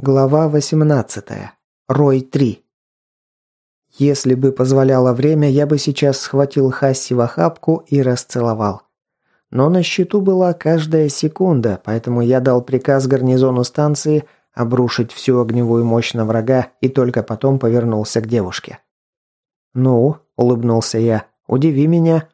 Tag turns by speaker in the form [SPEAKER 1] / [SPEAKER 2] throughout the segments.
[SPEAKER 1] Глава 18. Рой 3. Если бы позволяло время, я бы сейчас схватил Хасси в охапку и расцеловал. Но на счету была каждая секунда, поэтому я дал приказ гарнизону станции обрушить всю огневую мощь на врага и только потом повернулся к девушке. «Ну», — улыбнулся я, — «удиви меня».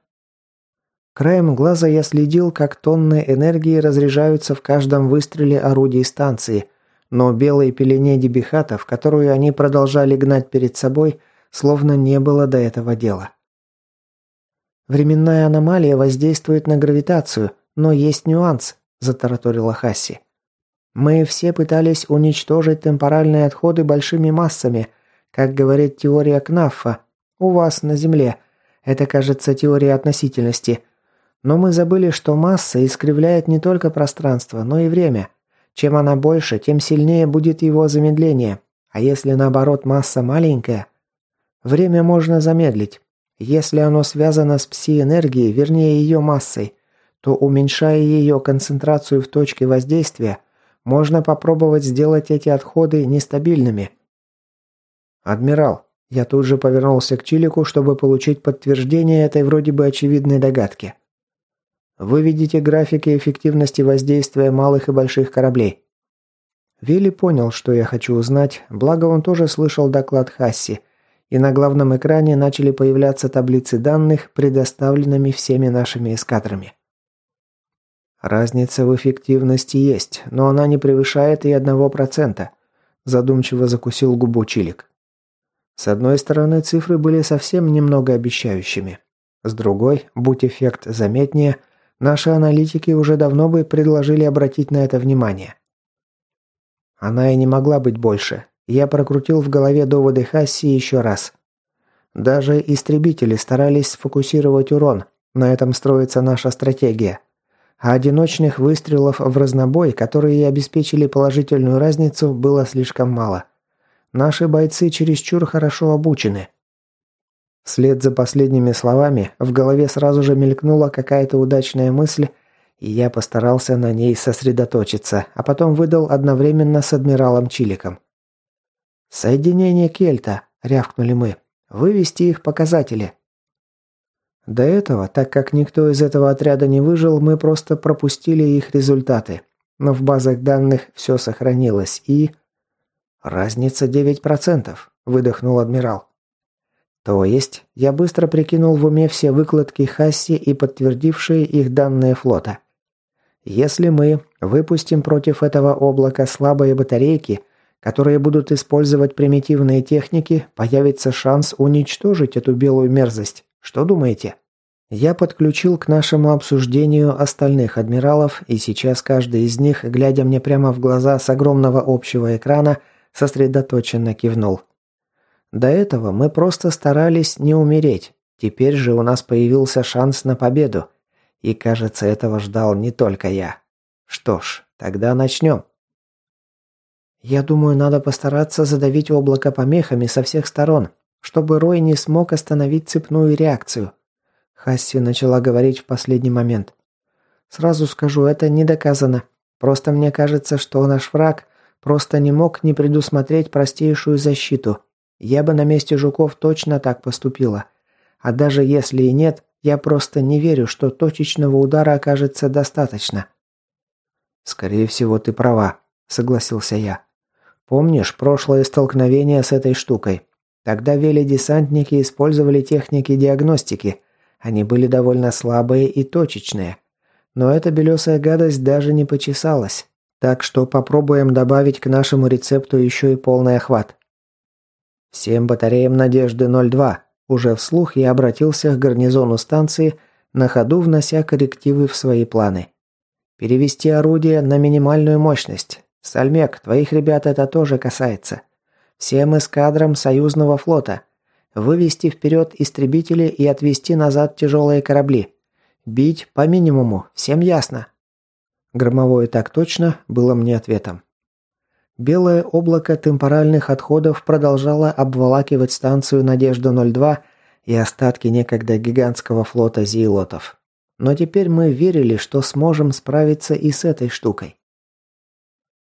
[SPEAKER 1] Краем глаза я следил, как тонны энергии разряжаются в каждом выстреле орудий станции — но белой пелене дебихатов, которую они продолжали гнать перед собой, словно не было до этого дела. «Временная аномалия воздействует на гравитацию, но есть нюанс», – затараторила Хасси. «Мы все пытались уничтожить темпоральные отходы большими массами, как говорит теория Кнаффа, у вас на Земле. Это, кажется, теория относительности. Но мы забыли, что масса искривляет не только пространство, но и время. Чем она больше, тем сильнее будет его замедление. А если наоборот масса маленькая, время можно замедлить. Если оно связано с пси-энергией, вернее ее массой, то уменьшая ее концентрацию в точке воздействия, можно попробовать сделать эти отходы нестабильными. «Адмирал», я тут же повернулся к Чилику, чтобы получить подтверждение этой вроде бы очевидной догадки. Вы видите графики эффективности воздействия малых и больших кораблей. Вилли понял, что я хочу узнать, благо он тоже слышал доклад Хасси, и на главном экране начали появляться таблицы данных, предоставленными всеми нашими эскадрами. Разница в эффективности есть, но она не превышает и одного процента. Задумчиво закусил губу Чилик. С одной стороны, цифры были совсем немного обещающими. С другой, будь эффект заметнее – Наши аналитики уже давно бы предложили обратить на это внимание. Она и не могла быть больше. Я прокрутил в голове доводы Хасси еще раз. Даже истребители старались сфокусировать урон. На этом строится наша стратегия. А одиночных выстрелов в разнобой, которые обеспечили положительную разницу, было слишком мало. Наши бойцы чересчур хорошо обучены. Вслед за последними словами в голове сразу же мелькнула какая-то удачная мысль, и я постарался на ней сосредоточиться, а потом выдал одновременно с адмиралом Чиликом. «Соединение Кельта», — рявкнули мы. «Вывести их показатели». До этого, так как никто из этого отряда не выжил, мы просто пропустили их результаты. Но в базах данных все сохранилось и... «Разница 9%, – выдохнул адмирал. То есть, я быстро прикинул в уме все выкладки Хасси и подтвердившие их данные флота. Если мы выпустим против этого облака слабые батарейки, которые будут использовать примитивные техники, появится шанс уничтожить эту белую мерзость. Что думаете? Я подключил к нашему обсуждению остальных адмиралов, и сейчас каждый из них, глядя мне прямо в глаза с огромного общего экрана, сосредоточенно кивнул. До этого мы просто старались не умереть. Теперь же у нас появился шанс на победу. И, кажется, этого ждал не только я. Что ж, тогда начнем. Я думаю, надо постараться задавить облако помехами со всех сторон, чтобы Рой не смог остановить цепную реакцию. Хасси начала говорить в последний момент. Сразу скажу, это не доказано. Просто мне кажется, что наш враг просто не мог не предусмотреть простейшую защиту. Я бы на месте жуков точно так поступила. А даже если и нет, я просто не верю, что точечного удара окажется достаточно. Скорее всего, ты права, согласился я. Помнишь прошлое столкновение с этой штукой? Тогда вели-десантники использовали техники диагностики. Они были довольно слабые и точечные. Но эта белесая гадость даже не почесалась. Так что попробуем добавить к нашему рецепту еще и полный охват. «Всем батареям «Надежды-02». Уже вслух я обратился к гарнизону станции, на ходу внося коррективы в свои планы. Перевести орудие на минимальную мощность. Сальмек, твоих ребят это тоже касается. Всем эскадрам союзного флота. Вывести вперед истребители и отвести назад тяжелые корабли. Бить по минимуму, всем ясно. Громовое так точно было мне ответом. Белое облако темпоральных отходов продолжало обволакивать станцию «Надежда-02» и остатки некогда гигантского флота зиелотов. Но теперь мы верили, что сможем справиться и с этой штукой.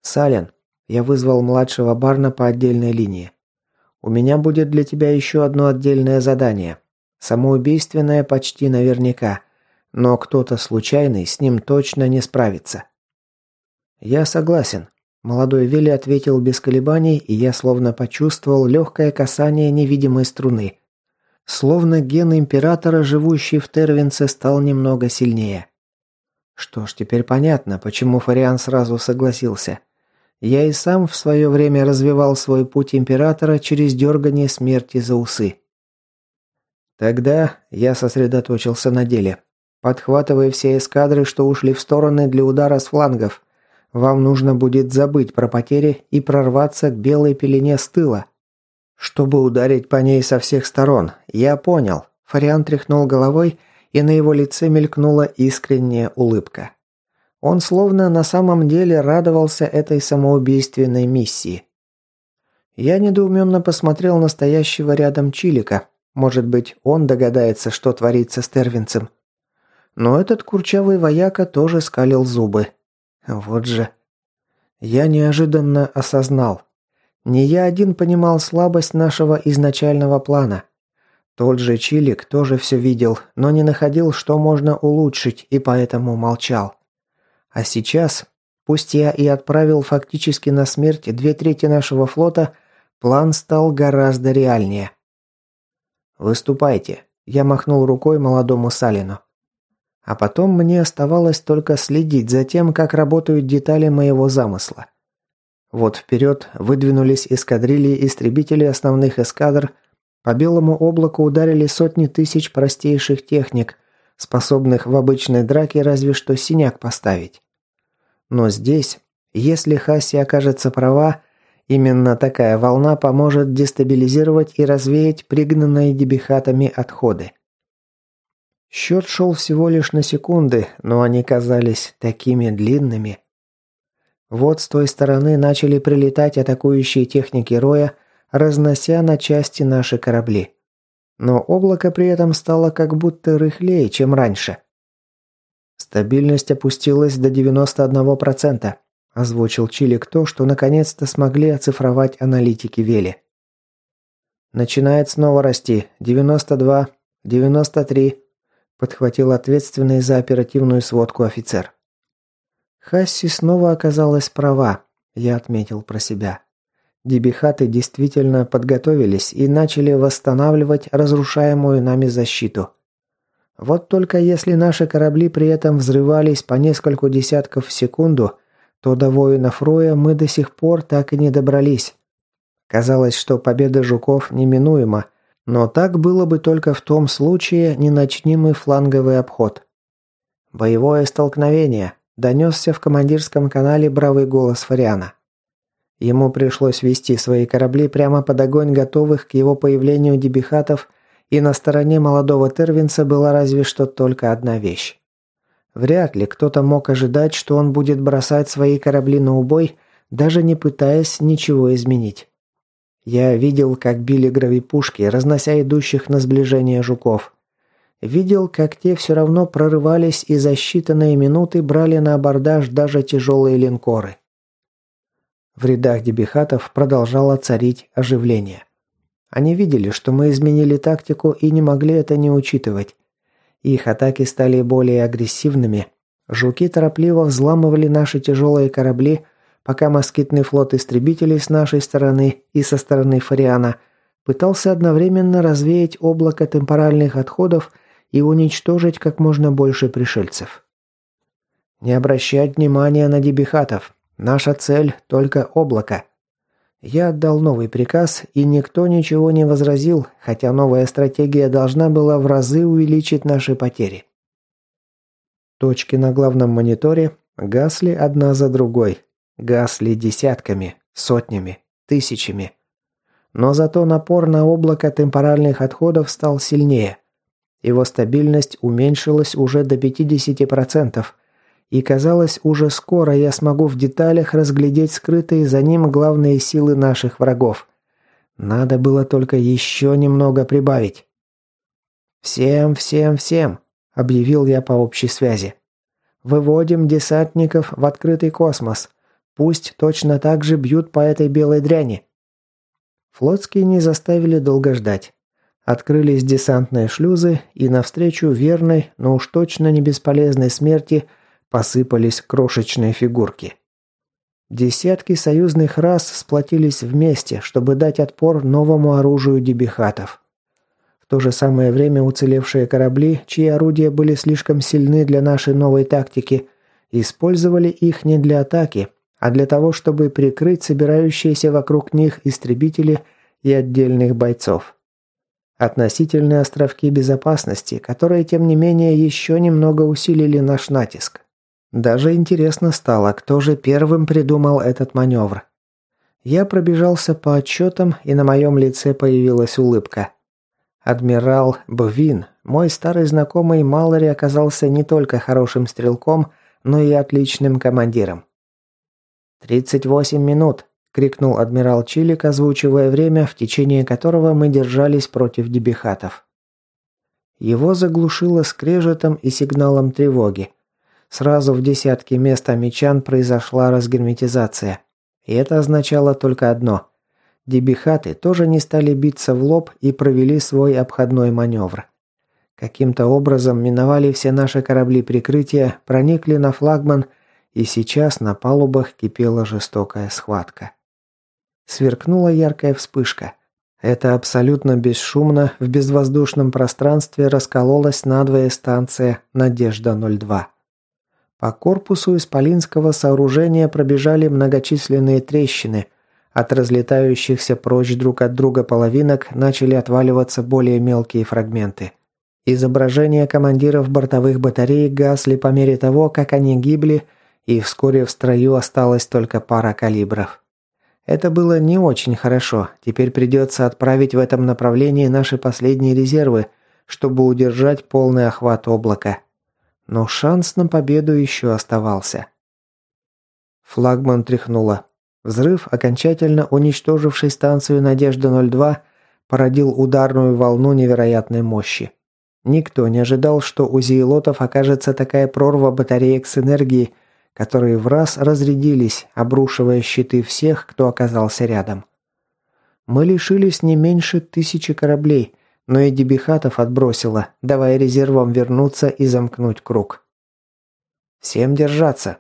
[SPEAKER 1] «Сален», Я вызвал младшего Барна по отдельной линии. У меня будет для тебя еще одно отдельное задание. Самоубийственное почти наверняка, но кто-то случайный с ним точно не справится. Я согласен. Молодой Вилли ответил без колебаний, и я словно почувствовал легкое касание невидимой струны. Словно ген императора, живущий в Тервинце, стал немного сильнее. Что ж, теперь понятно, почему Фариан сразу согласился. Я и сам в свое время развивал свой путь императора через дергание смерти за усы. Тогда я сосредоточился на деле. Подхватывая все эскадры, что ушли в стороны для удара с флангов. Вам нужно будет забыть про потери и прорваться к белой пелене с тыла. Чтобы ударить по ней со всех сторон. Я понял. Фариан тряхнул головой, и на его лице мелькнула искренняя улыбка. Он словно на самом деле радовался этой самоубийственной миссии. Я недоуменно посмотрел на стоящего рядом Чилика. Может быть, он догадается, что творится с Тервинцем. Но этот курчавый вояка тоже скалил зубы. Вот же. Я неожиданно осознал. Не я один понимал слабость нашего изначального плана. Тот же Чилик тоже все видел, но не находил, что можно улучшить, и поэтому молчал. А сейчас, пусть я и отправил фактически на смерть две трети нашего флота, план стал гораздо реальнее. «Выступайте», – я махнул рукой молодому Салину. А потом мне оставалось только следить за тем, как работают детали моего замысла. Вот вперед выдвинулись эскадрильи истребителей основных эскадр, по белому облаку ударили сотни тысяч простейших техник, способных в обычной драке разве что синяк поставить. Но здесь, если Хаси окажется права, именно такая волна поможет дестабилизировать и развеять пригнанные дебихатами отходы. Счет шел всего лишь на секунды, но они казались такими длинными. Вот с той стороны начали прилетать атакующие техники Роя, разнося на части наши корабли. Но облако при этом стало как будто рыхлее, чем раньше. Стабильность опустилась до 91%, озвучил Чилик то, что наконец-то смогли оцифровать аналитики Вели. Начинает снова расти. 92, 93, подхватил ответственный за оперативную сводку офицер. Хасси снова оказалась права, я отметил про себя. Дебихаты действительно подготовились и начали восстанавливать разрушаемую нами защиту. Вот только если наши корабли при этом взрывались по нескольку десятков в секунду, то до воинов Роя мы до сих пор так и не добрались. Казалось, что победа жуков неминуема, но так было бы только в том случае, не начни мы фланговый обход. «Боевое столкновение», – донесся в командирском канале бравый голос Фариана. Ему пришлось вести свои корабли прямо под огонь готовых к его появлению дебихатов, и на стороне молодого Тервинса была разве что только одна вещь. Вряд ли кто-то мог ожидать, что он будет бросать свои корабли на убой, даже не пытаясь ничего изменить. Я видел, как били гравипушки, разнося идущих на сближение жуков. Видел, как те все равно прорывались и за считанные минуты брали на абордаж даже тяжелые линкоры. В рядах дебихатов продолжало царить оживление. Они видели, что мы изменили тактику и не могли это не учитывать. Их атаки стали более агрессивными. Жуки торопливо взламывали наши тяжелые корабли, пока москитный флот истребителей с нашей стороны и со стороны Фариана пытался одновременно развеять облако темпоральных отходов и уничтожить как можно больше пришельцев. Не обращать внимания на дебихатов. Наша цель – только облако. Я отдал новый приказ, и никто ничего не возразил, хотя новая стратегия должна была в разы увеличить наши потери. Точки на главном мониторе гасли одна за другой, Гасли десятками, сотнями, тысячами. Но зато напор на облако темпоральных отходов стал сильнее. Его стабильность уменьшилась уже до 50%, и казалось, уже скоро я смогу в деталях разглядеть скрытые за ним главные силы наших врагов. Надо было только еще немного прибавить. «Всем, всем, всем!» – объявил я по общей связи. «Выводим десантников в открытый космос. Пусть точно так же бьют по этой белой дряни. Флотские не заставили долго ждать. Открылись десантные шлюзы, и навстречу верной, но уж точно не бесполезной смерти посыпались крошечные фигурки. Десятки союзных рас сплотились вместе, чтобы дать отпор новому оружию дебихатов. В то же самое время уцелевшие корабли, чьи орудия были слишком сильны для нашей новой тактики, использовали их не для атаки, а для того, чтобы прикрыть собирающиеся вокруг них истребители и отдельных бойцов. Относительные островки безопасности, которые, тем не менее, еще немного усилили наш натиск. Даже интересно стало, кто же первым придумал этот маневр. Я пробежался по отчетам, и на моем лице появилась улыбка. Адмирал Бвин, мой старый знакомый Малори, оказался не только хорошим стрелком, но и отличным командиром. «Тридцать восемь минут», – крикнул адмирал Чилик, озвучивая время, в течение которого мы держались против дебихатов. Его заглушило скрежетом и сигналом тревоги. Сразу в десятке мест амичан произошла разгерметизация. И это означало только одно. Дебихаты тоже не стали биться в лоб и провели свой обходной маневр. Каким-то образом миновали все наши корабли прикрытия, проникли на флагман – и сейчас на палубах кипела жестокая схватка. Сверкнула яркая вспышка. Это абсолютно бесшумно в безвоздушном пространстве раскололась надвое станция «Надежда-02». По корпусу исполинского сооружения пробежали многочисленные трещины. От разлетающихся прочь друг от друга половинок начали отваливаться более мелкие фрагменты. Изображения командиров бортовых батарей гасли по мере того, как они гибли – и вскоре в строю осталась только пара калибров. Это было не очень хорошо, теперь придется отправить в этом направлении наши последние резервы, чтобы удержать полный охват облака. Но шанс на победу еще оставался. Флагман тряхнуло. Взрыв, окончательно уничтоживший станцию «Надежда-02», породил ударную волну невероятной мощи. Никто не ожидал, что у зиелотов окажется такая прорва батареек с энергией, которые в раз разрядились, обрушивая щиты всех, кто оказался рядом. Мы лишились не меньше тысячи кораблей, но и дебихатов отбросило, давая резервам вернуться и замкнуть круг. «Всем держаться!»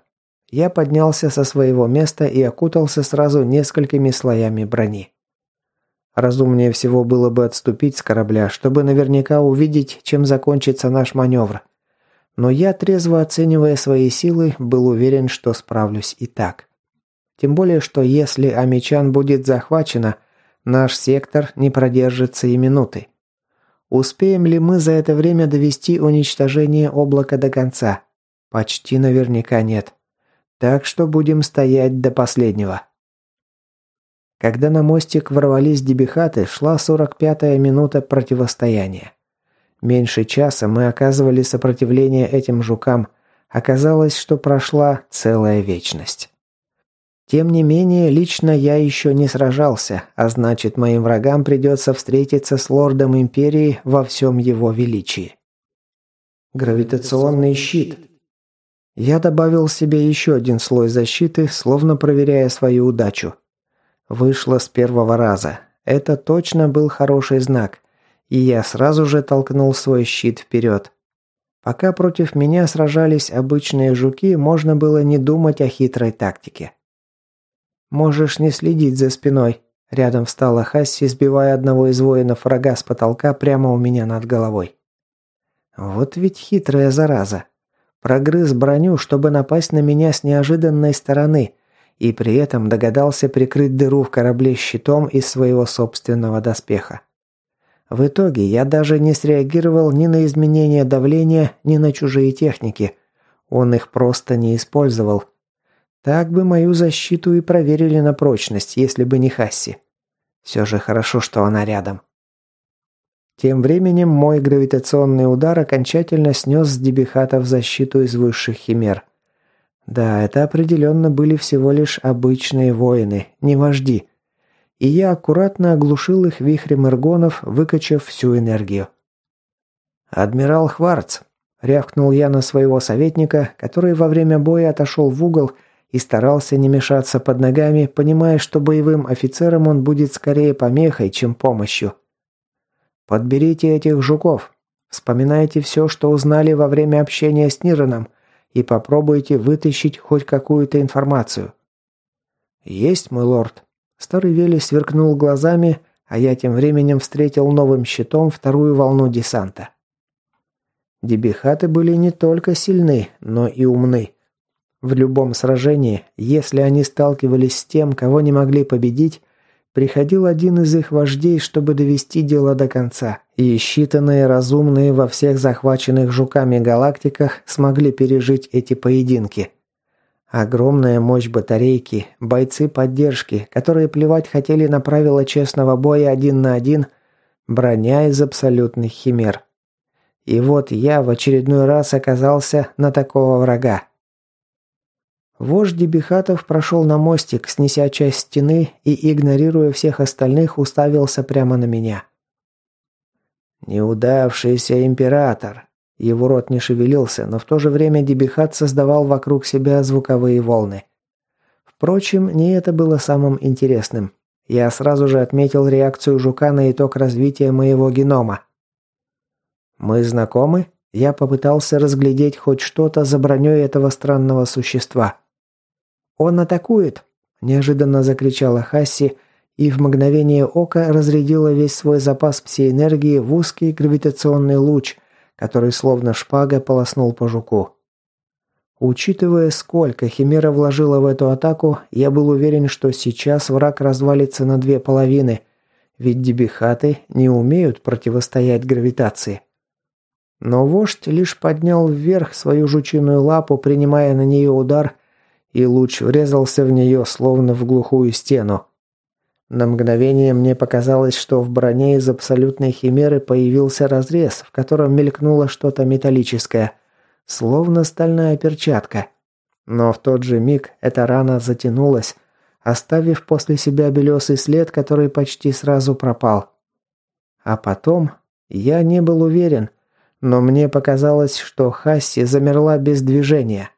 [SPEAKER 1] Я поднялся со своего места и окутался сразу несколькими слоями брони. Разумнее всего было бы отступить с корабля, чтобы наверняка увидеть, чем закончится наш маневр. Но я, трезво оценивая свои силы, был уверен, что справлюсь и так. Тем более, что если Амичан будет захвачена, наш сектор не продержится и минуты. Успеем ли мы за это время довести уничтожение облака до конца? Почти наверняка нет. Так что будем стоять до последнего. Когда на мостик ворвались дебихаты, шла 45-я минута противостояния. Меньше часа мы оказывали сопротивление этим жукам. Оказалось, что прошла целая вечность. Тем не менее, лично я еще не сражался, а значит, моим врагам придется встретиться с лордом Империи во всем его величии. Гравитационный щит. Я добавил себе еще один слой защиты, словно проверяя свою удачу. Вышло с первого раза. Это точно был хороший знак и я сразу же толкнул свой щит вперед. Пока против меня сражались обычные жуки, можно было не думать о хитрой тактике. «Можешь не следить за спиной», – рядом встала Хасси, сбивая одного из воинов врага с потолка прямо у меня над головой. «Вот ведь хитрая зараза. Прогрыз броню, чтобы напасть на меня с неожиданной стороны, и при этом догадался прикрыть дыру в корабле щитом из своего собственного доспеха. В итоге я даже не среагировал ни на изменение давления, ни на чужие техники. Он их просто не использовал. Так бы мою защиту и проверили на прочность, если бы не Хасси. Все же хорошо, что она рядом. Тем временем мой гравитационный удар окончательно снес с дебихатов защиту из высших химер. Да, это определенно были всего лишь обычные воины, не вожди и я аккуратно оглушил их вихрем эргонов, выкачав всю энергию. «Адмирал Хварц!» – рявкнул я на своего советника, который во время боя отошел в угол и старался не мешаться под ногами, понимая, что боевым офицерам он будет скорее помехой, чем помощью. «Подберите этих жуков. Вспоминайте все, что узнали во время общения с Нироном, и попробуйте вытащить хоть какую-то информацию». «Есть, мой лорд». Старый Вели сверкнул глазами, а я тем временем встретил новым щитом вторую волну десанта. Дебихаты были не только сильны, но и умны. В любом сражении, если они сталкивались с тем, кого не могли победить, приходил один из их вождей, чтобы довести дело до конца, и считанные разумные во всех захваченных жуками галактиках смогли пережить эти поединки. Огромная мощь батарейки, бойцы поддержки, которые плевать хотели на правила честного боя один на один, броня из абсолютных химер. И вот я в очередной раз оказался на такого врага. Вождь Дебихатов прошел на мостик, снеся часть стены и, игнорируя всех остальных, уставился прямо на меня. «Неудавшийся император!» Его рот не шевелился, но в то же время Дебихат создавал вокруг себя звуковые волны. Впрочем, не это было самым интересным. Я сразу же отметил реакцию жука на итог развития моего генома. «Мы знакомы?» Я попытался разглядеть хоть что-то за броней этого странного существа. «Он атакует!» – неожиданно закричала Хасси и в мгновение ока разрядила весь свой запас псиэнергии в узкий гравитационный луч, который словно шпага полоснул по жуку. Учитывая, сколько Химера вложила в эту атаку, я был уверен, что сейчас враг развалится на две половины, ведь дебихаты не умеют противостоять гравитации. Но вождь лишь поднял вверх свою жучиную лапу, принимая на нее удар, и луч врезался в нее, словно в глухую стену. На мгновение мне показалось, что в броне из абсолютной химеры появился разрез, в котором мелькнуло что-то металлическое, словно стальная перчатка. Но в тот же миг эта рана затянулась, оставив после себя белесый след, который почти сразу пропал. А потом я не был уверен – но мне показалось, что Хасси замерла без движения.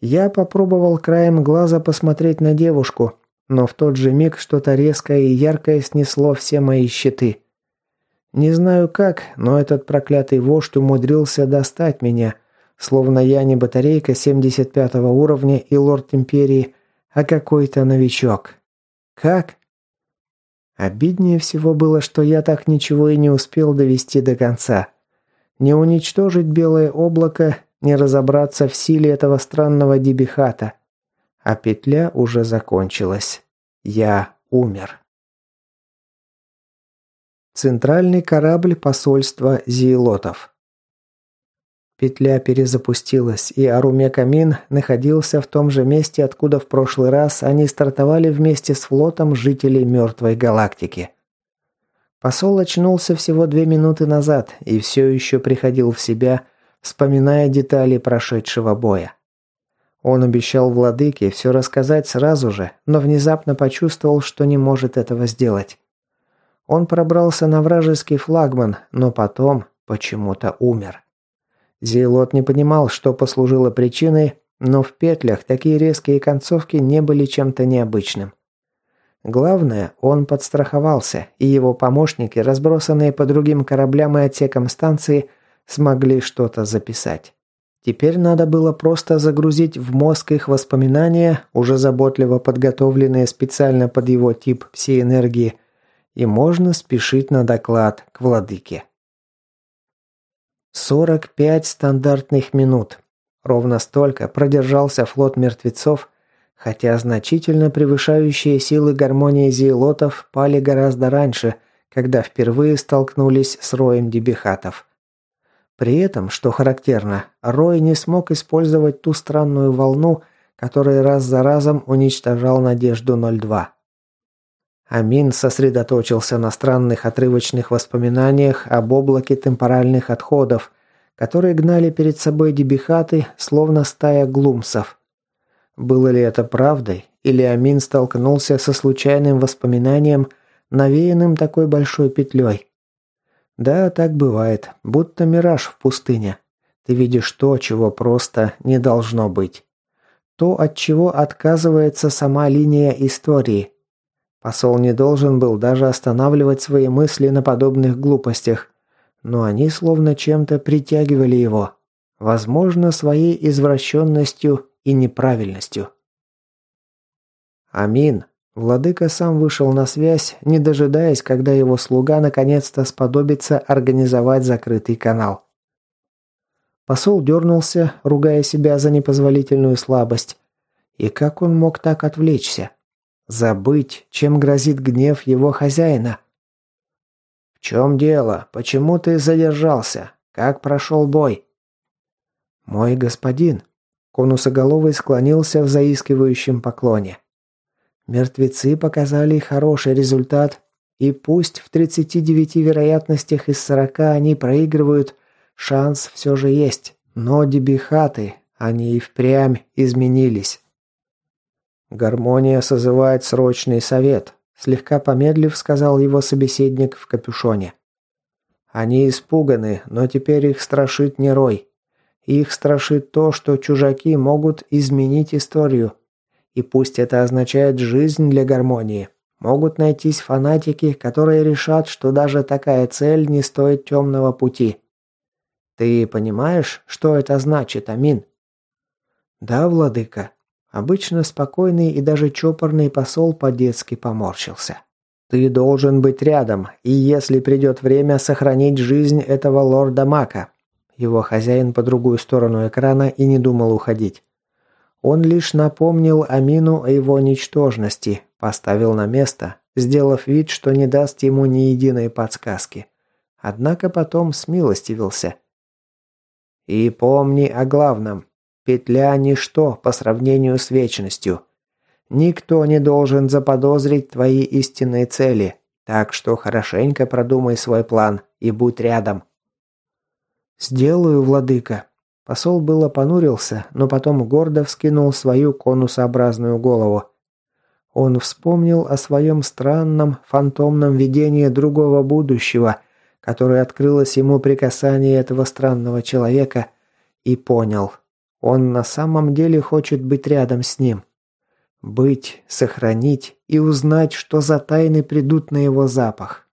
[SPEAKER 1] Я попробовал краем глаза посмотреть на девушку, но в тот же миг что-то резкое и яркое снесло все мои щиты. Не знаю как, но этот проклятый вождь умудрился достать меня, словно я не батарейка 75 уровня и лорд Империи, а какой-то новичок. Как? Обиднее всего было, что я так ничего и не успел довести до конца. Не уничтожить белое облако, не разобраться в силе этого странного дебихата. А петля уже закончилась. Я умер. Центральный корабль посольства Зиелотов. Петля перезапустилась, и Арумекамин находился в том же месте, откуда в прошлый раз они стартовали вместе с флотом жителей мертвой галактики. Посол очнулся всего две минуты назад и все еще приходил в себя, вспоминая детали прошедшего боя. Он обещал владыке все рассказать сразу же, но внезапно почувствовал, что не может этого сделать. Он пробрался на вражеский флагман, но потом почему-то умер. Зейлот не понимал, что послужило причиной, но в петлях такие резкие концовки не были чем-то необычным. Главное, он подстраховался, и его помощники, разбросанные по другим кораблям и отсекам станции, смогли что-то записать. Теперь надо было просто загрузить в мозг их воспоминания, уже заботливо подготовленные специально под его тип пси-энергии, и можно спешить на доклад к владыке. 45 стандартных минут. Ровно столько продержался флот мертвецов, хотя значительно превышающие силы гармонии зиелотов пали гораздо раньше, когда впервые столкнулись с роем дебихатов. При этом, что характерно, Рой не смог использовать ту странную волну, которая раз за разом уничтожал Надежду 02. Амин сосредоточился на странных отрывочных воспоминаниях об облаке темпоральных отходов, которые гнали перед собой дебихаты, словно стая глумсов. Было ли это правдой, или Амин столкнулся со случайным воспоминанием, навеянным такой большой петлей? Да, так бывает, будто мираж в пустыне. Ты видишь то, чего просто не должно быть. То, от чего отказывается сама линия истории. Посол не должен был даже останавливать свои мысли на подобных глупостях, но они словно чем-то притягивали его. Возможно, своей извращенностью и неправильностью. Амин. Владыка сам вышел на связь, не дожидаясь, когда его слуга наконец-то сподобится организовать закрытый канал. Посол дернулся, ругая себя за непозволительную слабость. И как он мог так отвлечься? Забыть, чем грозит гнев его хозяина? «В чем дело? Почему ты задержался? Как прошел бой?» «Мой господин», — конусоголовый склонился в заискивающем поклоне. «Мертвецы показали хороший результат, и пусть в 39 вероятностях из 40 они проигрывают, Шанс все же есть, но дебихаты, они и впрямь изменились. Гармония созывает срочный совет, слегка помедлив, сказал его собеседник в капюшоне. Они испуганы, но теперь их страшит не рой. Их страшит то, что чужаки могут изменить историю. И пусть это означает жизнь для гармонии, могут найтись фанатики, которые решат, что даже такая цель не стоит темного пути. Ты понимаешь, что это значит, Амин? Да, владыка. Обычно спокойный и даже чопорный посол по-детски поморщился. Ты должен быть рядом, и если придет время сохранить жизнь этого лорда Мака. Его хозяин по другую сторону экрана и не думал уходить. Он лишь напомнил Амину о его ничтожности, поставил на место, сделав вид, что не даст ему ни единой подсказки. Однако потом смилостивился – и помни о главном. Петля – ничто по сравнению с вечностью. Никто не должен заподозрить твои истинные цели, так что хорошенько продумай свой план и будь рядом. «Сделаю, владыка». Посол было понурился, но потом гордо вскинул свою конусообразную голову. Он вспомнил о своем странном, фантомном видении другого будущего, которое открылось ему при касании этого странного человека, и понял. Он на самом деле хочет быть рядом с ним. Быть, сохранить и узнать, что за тайны придут на его запах.